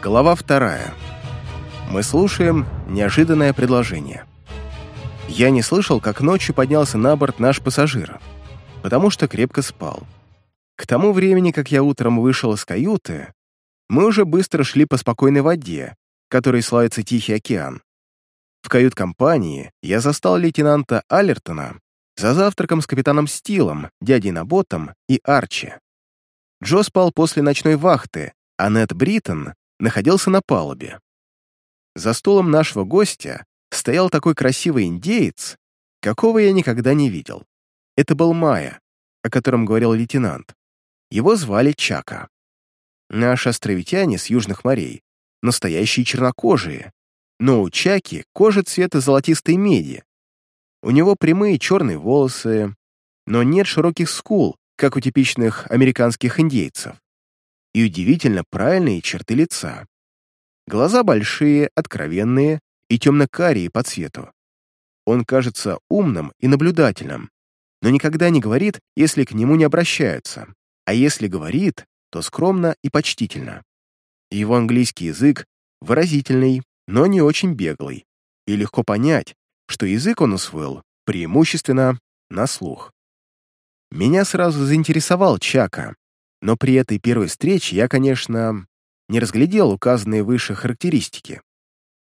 Глава вторая. Мы слушаем неожиданное предложение. Я не слышал, как ночью поднялся на борт наш пассажир, потому что крепко спал. К тому времени, как я утром вышел из каюты, мы уже быстро шли по спокойной воде, которой славится Тихий океан. В кают-компании я застал лейтенанта Аллертона за завтраком с капитаном Стилом, дядей Наботом и Арчи. Джо спал после ночной вахты, а Нед Бриттон находился на палубе. За столом нашего гостя стоял такой красивый индеец, какого я никогда не видел. Это был Майя, о котором говорил лейтенант. Его звали Чака. Наши островитяне с южных морей — настоящие чернокожие, но у Чаки кожа цвета золотистой меди. У него прямые черные волосы, но нет широких скул, как у типичных американских индейцев и удивительно правильные черты лица. Глаза большие, откровенные и темно-карие по цвету. Он кажется умным и наблюдательным, но никогда не говорит, если к нему не обращаются, а если говорит, то скромно и почтительно. Его английский язык выразительный, но не очень беглый, и легко понять, что язык он усвоил преимущественно на слух. Меня сразу заинтересовал Чака, но при этой первой встрече я, конечно, не разглядел указанные выше характеристики.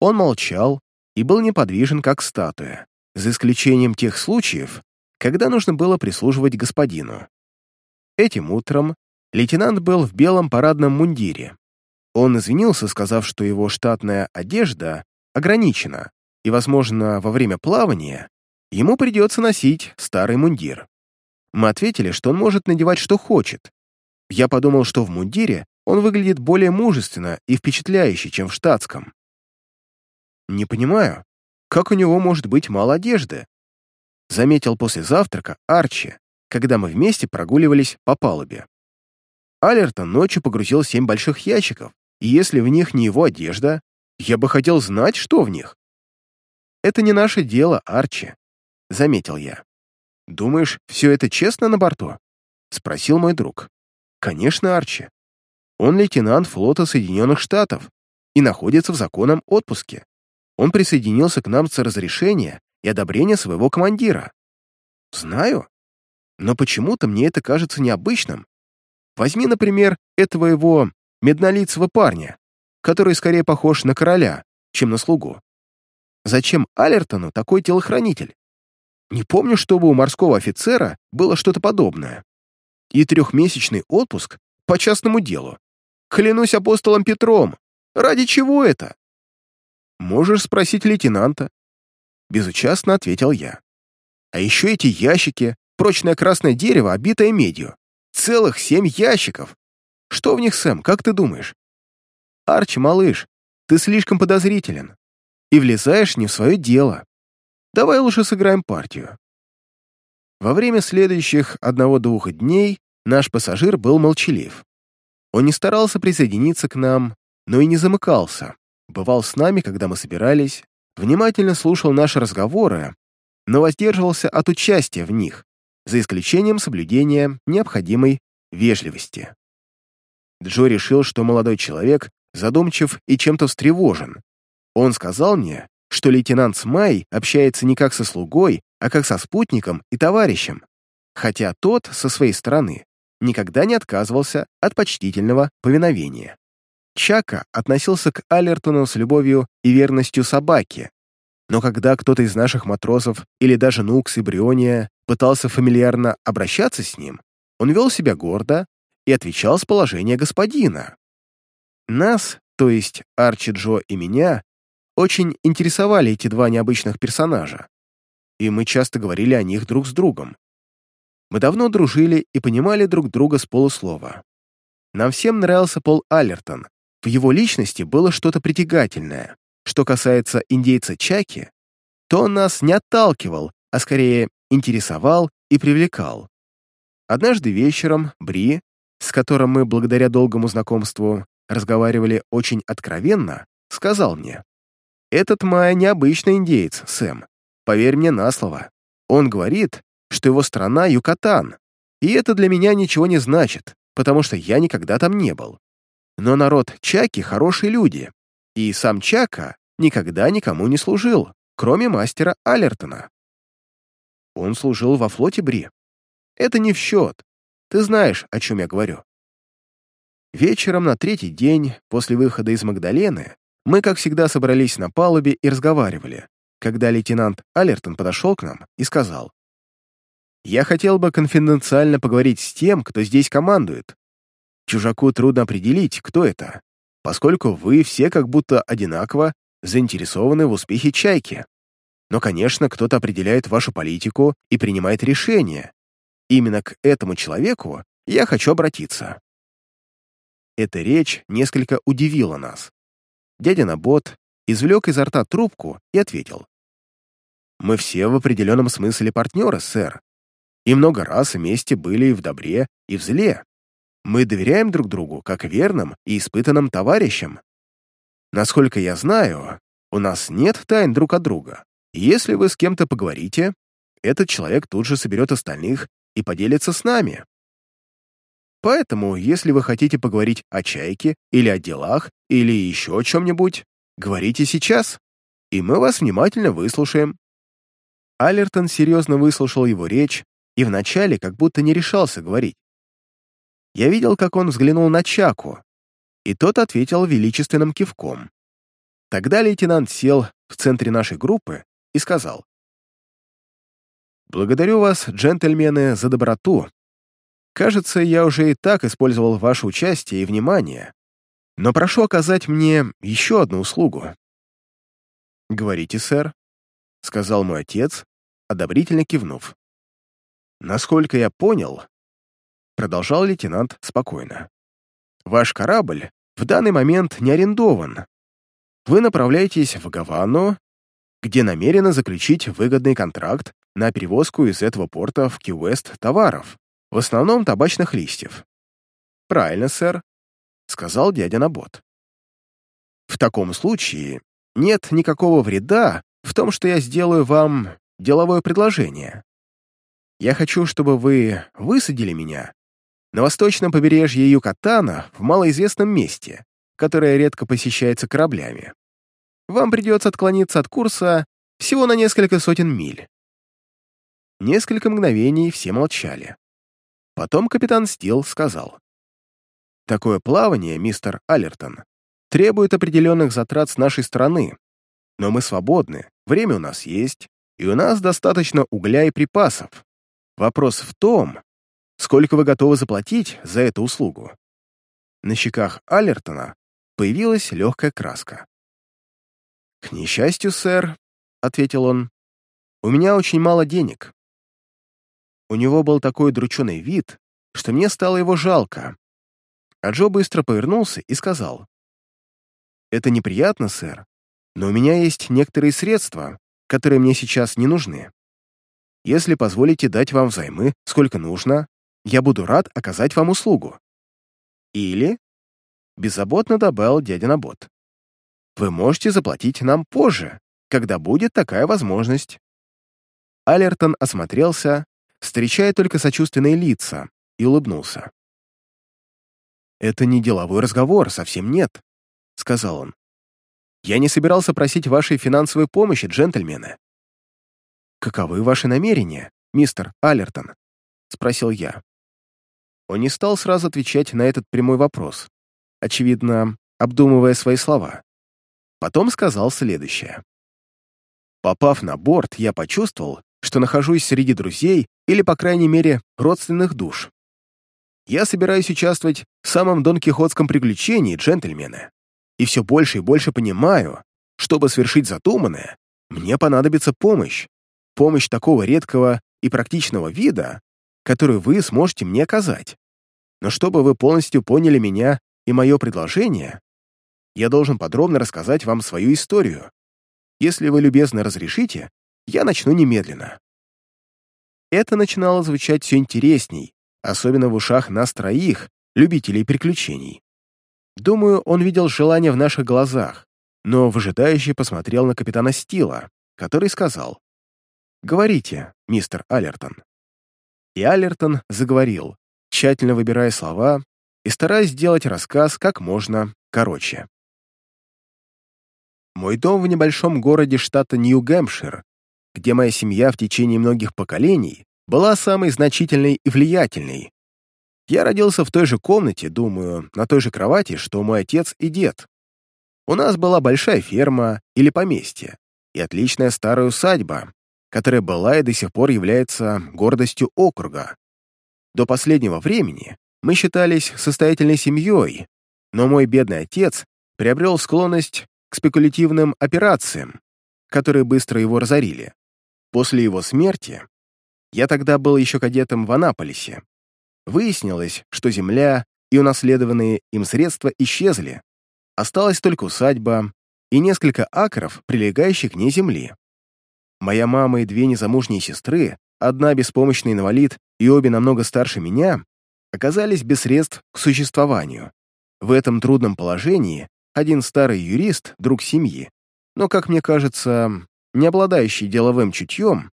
Он молчал и был неподвижен, как статуя, за исключением тех случаев, когда нужно было прислуживать господину. Этим утром лейтенант был в белом парадном мундире. Он извинился, сказав, что его штатная одежда ограничена, и, возможно, во время плавания ему придется носить старый мундир. Мы ответили, что он может надевать, что хочет, я подумал, что в мундире он выглядит более мужественно и впечатляюще, чем в штатском. Не понимаю, как у него может быть мало одежды? Заметил после завтрака Арчи, когда мы вместе прогуливались по палубе. Алертон ночью погрузил семь больших ящиков, и если в них не его одежда, я бы хотел знать, что в них. «Это не наше дело, Арчи», — заметил я. «Думаешь, все это честно на борту?» — спросил мой друг. Конечно, Арчи. Он лейтенант флота Соединенных Штатов и находится в законном отпуске. Он присоединился к нам с разрешения и одобрения своего командира. Знаю. Но почему-то мне это кажется необычным. Возьми, например, этого его меднолицего парня, который скорее похож на короля, чем на слугу. Зачем Алертону такой телохранитель? Не помню, чтобы у морского офицера было что-то подобное и трехмесячный отпуск по частному делу. Клянусь апостолом Петром, ради чего это? Можешь спросить лейтенанта. Безучастно ответил я. А еще эти ящики, прочное красное дерево, обитое медью. Целых семь ящиков. Что в них, Сэм, как ты думаешь? Арчи, малыш, ты слишком подозрителен и влезаешь не в свое дело. Давай лучше сыграем партию. Во время следующих одного-двух дней наш пассажир был молчалив. Он не старался присоединиться к нам, но и не замыкался. Бывал с нами, когда мы собирались, внимательно слушал наши разговоры, но воздерживался от участия в них, за исключением соблюдения необходимой вежливости. Джо решил, что молодой человек задумчив и чем-то встревожен. Он сказал мне, что лейтенант Смай общается не как со слугой, а как со спутником и товарищем, хотя тот, со своей стороны, никогда не отказывался от почтительного повиновения. Чака относился к Алертону с любовью и верностью собаки, но когда кто-то из наших матросов или даже Нукс и Бриония пытался фамильярно обращаться с ним, он вел себя гордо и отвечал с положения господина. Нас, то есть Арчи Джо и меня, очень интересовали эти два необычных персонажа, и мы часто говорили о них друг с другом. Мы давно дружили и понимали друг друга с полуслова. Нам всем нравился Пол Аллертон. В его личности было что-то притягательное. Что касается индейца Чаки, то он нас не отталкивал, а скорее интересовал и привлекал. Однажды вечером Бри, с которым мы благодаря долгому знакомству разговаривали очень откровенно, сказал мне, «Этот Майя необычный индеец, Сэм. Поверь мне на слово. Он говорит, что его страна — Юкатан, и это для меня ничего не значит, потому что я никогда там не был. Но народ Чаки — хорошие люди, и сам Чака никогда никому не служил, кроме мастера Алертона. Он служил во флоте Бри. Это не в счет. Ты знаешь, о чем я говорю. Вечером на третий день после выхода из Магдалены мы, как всегда, собрались на палубе и разговаривали, когда лейтенант Алертон подошел к нам и сказал, «Я хотел бы конфиденциально поговорить с тем, кто здесь командует. Чужаку трудно определить, кто это, поскольку вы все как будто одинаково заинтересованы в успехе «Чайки». Но, конечно, кто-то определяет вашу политику и принимает решения. Именно к этому человеку я хочу обратиться. Эта речь несколько удивила нас. Дядя Набот извлек изо рта трубку и ответил. «Мы все в определенном смысле партнеры, сэр, и много раз вместе были и в добре, и в зле. Мы доверяем друг другу, как верным и испытанным товарищам. Насколько я знаю, у нас нет тайн друг от друга. если вы с кем-то поговорите, этот человек тут же соберет остальных и поделится с нами. Поэтому, если вы хотите поговорить о чайке или о делах, или еще о чем-нибудь, говорите сейчас, и мы вас внимательно выслушаем». Алертон серьезно выслушал его речь и вначале как будто не решался говорить. Я видел, как он взглянул на Чаку, и тот ответил величественным кивком. Тогда лейтенант сел в центре нашей группы и сказал, «Благодарю вас, джентльмены, за доброту, Кажется, я уже и так использовал ваше участие и внимание, но прошу оказать мне еще одну услугу». «Говорите, сэр», — сказал мой отец, одобрительно кивнув. «Насколько я понял», — продолжал лейтенант спокойно, «ваш корабль в данный момент не арендован. Вы направляетесь в Гавану, где намерены заключить выгодный контракт на перевозку из этого порта в Ки-Уэст товаров, в основном табачных листьев. «Правильно, сэр», — сказал дядя Набот. «В таком случае нет никакого вреда в том, что я сделаю вам деловое предложение. Я хочу, чтобы вы высадили меня на восточном побережье Юкатана в малоизвестном месте, которое редко посещается кораблями. Вам придется отклониться от курса всего на несколько сотен миль. Несколько мгновений все молчали. Потом капитан Стил сказал. «Такое плавание, мистер Аллертон, требует определенных затрат с нашей стороны, но мы свободны, время у нас есть, и у нас достаточно угля и припасов. Вопрос в том, сколько вы готовы заплатить за эту услугу». На щеках Аллертона появилась легкая краска. «К несчастью, сэр», — ответил он, — «у меня очень мало денег. У него был такой друченый вид, что мне стало его жалко. А Джо быстро повернулся и сказал. «Это неприятно, сэр, но у меня есть некоторые средства, которые мне сейчас не нужны. Если позволите дать вам взаймы, сколько нужно, я буду рад оказать вам услугу. Или, беззаботно добавил дядя Набот, вы можете заплатить нам позже, когда будет такая возможность. Алертон осмотрелся, встречая только сочувственные лица, и улыбнулся. «Это не деловой разговор, совсем нет», — сказал он. «Я не собирался просить вашей финансовой помощи, джентльмены». «Каковы ваши намерения, мистер Аллертон?» — спросил я. Он не стал сразу отвечать на этот прямой вопрос, очевидно, обдумывая свои слова. Потом сказал следующее. Попав на борт, я почувствовал, что нахожусь среди друзей или, по крайней мере, родственных душ. Я собираюсь участвовать в самом Дон Кихотском приключении, джентльмены, и все больше и больше понимаю, чтобы свершить задуманное, мне понадобится помощь, помощь такого редкого и практичного вида, которую вы сможете мне оказать. Но чтобы вы полностью поняли меня и мое предложение, я должен подробно рассказать вам свою историю. Если вы любезно разрешите, я начну немедленно. Это начинало звучать все интересней, особенно в ушах нас троих, любителей приключений. Думаю, он видел желание в наших глазах, но выжидающий посмотрел на капитана Стила, который сказал «Говорите, мистер Аллертон». И Аллертон заговорил, тщательно выбирая слова и стараюсь сделать рассказ как можно короче. Мой дом в небольшом городе штата Нью-Гэмпшир, где моя семья в течение многих поколений была самой значительной и влиятельной. Я родился в той же комнате, думаю, на той же кровати, что мой отец и дед. У нас была большая ферма или поместье и отличная старая усадьба, которая была и до сих пор является гордостью округа. До последнего времени мы считались состоятельной семьей, но мой бедный отец приобрел склонность к спекулятивным операциям, которые быстро его разорили. После его смерти, я тогда был еще кадетом в Анаполисе, выяснилось, что земля и унаследованные им средства исчезли, осталась только усадьба и несколько акров, прилегающих к ней земли. Моя мама и две незамужние сестры, одна беспомощный инвалид и обе намного старше меня, оказались без средств к существованию. В этом трудном положении один старый юрист, друг семьи, но, как мне кажется, не обладающий деловым чутьем,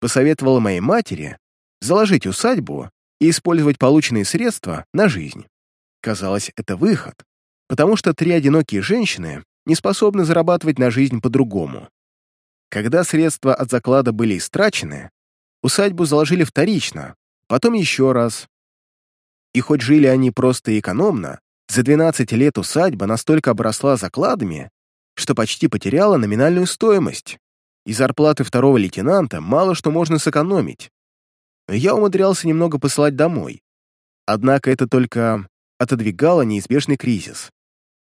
посоветовал моей матери заложить усадьбу и использовать полученные средства на жизнь. Казалось, это выход, потому что три одинокие женщины не способны зарабатывать на жизнь по-другому. Когда средства от заклада были истрачены, усадьбу заложили вторично, потом еще раз. И хоть жили они просто и экономно, за 12 лет усадьба настолько обросла закладами, что почти потеряла номинальную стоимость, и зарплаты второго лейтенанта мало что можно сэкономить. Я умудрялся немного посылать домой. Однако это только отодвигало неизбежный кризис.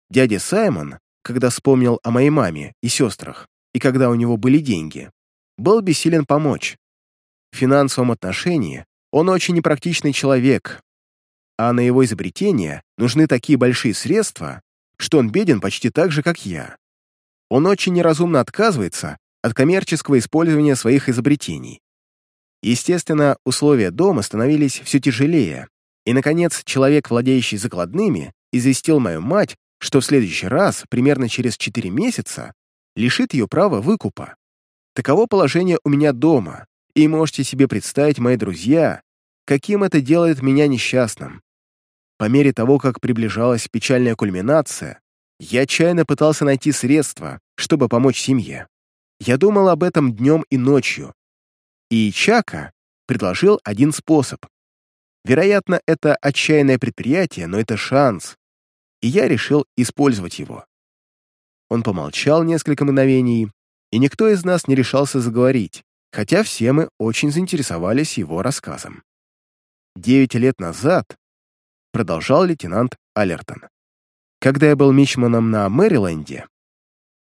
Дядя Саймон, когда вспомнил о моей маме и сестрах, и когда у него были деньги, был бессилен помочь. В финансовом отношении он очень непрактичный человек, а на его изобретение нужны такие большие средства, что он беден почти так же, как я. Он очень неразумно отказывается от коммерческого использования своих изобретений. Естественно, условия дома становились все тяжелее, и, наконец, человек, владеющий закладными, известил мою мать, что в следующий раз, примерно через 4 месяца, лишит ее права выкупа. Таково положение у меня дома, и можете себе представить, мои друзья, каким это делает меня несчастным. По мере того, как приближалась печальная кульминация, я отчаянно пытался найти средства, чтобы помочь семье. Я думал об этом днем и ночью. И Чака предложил один способ. Вероятно, это отчаянное предприятие, но это шанс, и я решил использовать его. Он помолчал несколько мгновений, и никто из нас не решался заговорить, хотя все мы очень заинтересовались его рассказом. Девять лет назад продолжал лейтенант Алертон. Когда я был мичманом на Мэриленде,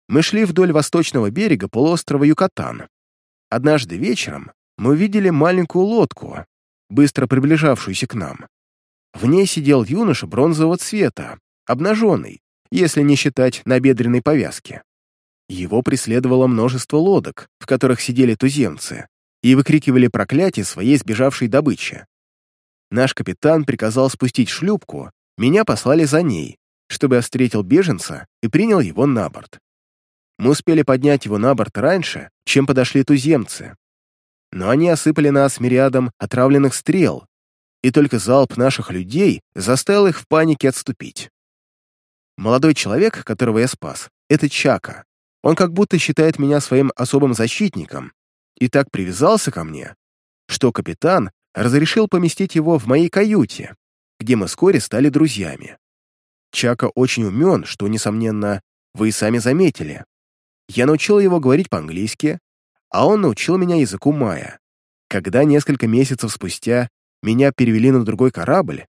мы шли вдоль восточного берега полуострова Юкатан. Однажды вечером мы увидели маленькую лодку, быстро приближавшуюся к нам. В ней сидел юноша бронзового цвета, обнаженный, если не считать набедренной повязки. Его преследовало множество лодок, в которых сидели туземцы, и выкрикивали проклятие своей сбежавшей добычи. Наш капитан приказал спустить шлюпку, меня послали за ней, чтобы я встретил беженца и принял его на борт. Мы успели поднять его на борт раньше, чем подошли туземцы. Но они осыпали нас мириадом отравленных стрел, и только залп наших людей заставил их в панике отступить. Молодой человек, которого я спас, — это Чака. Он как будто считает меня своим особым защитником и так привязался ко мне, что капитан разрешил поместить его в моей каюте, где мы вскоре стали друзьями. Чака очень умен, что, несомненно, вы и сами заметили. Я научил его говорить по-английски, а он научил меня языку майя. Когда несколько месяцев спустя меня перевели на другой корабль,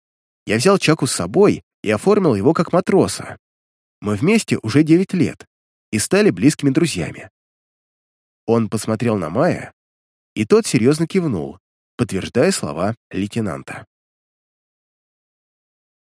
я взял Чаку с собой и оформил его как матроса. Мы вместе уже 9 лет и стали близкими друзьями. Он посмотрел на Майя, и тот серьезно кивнул, подтверждая слова лейтенанта.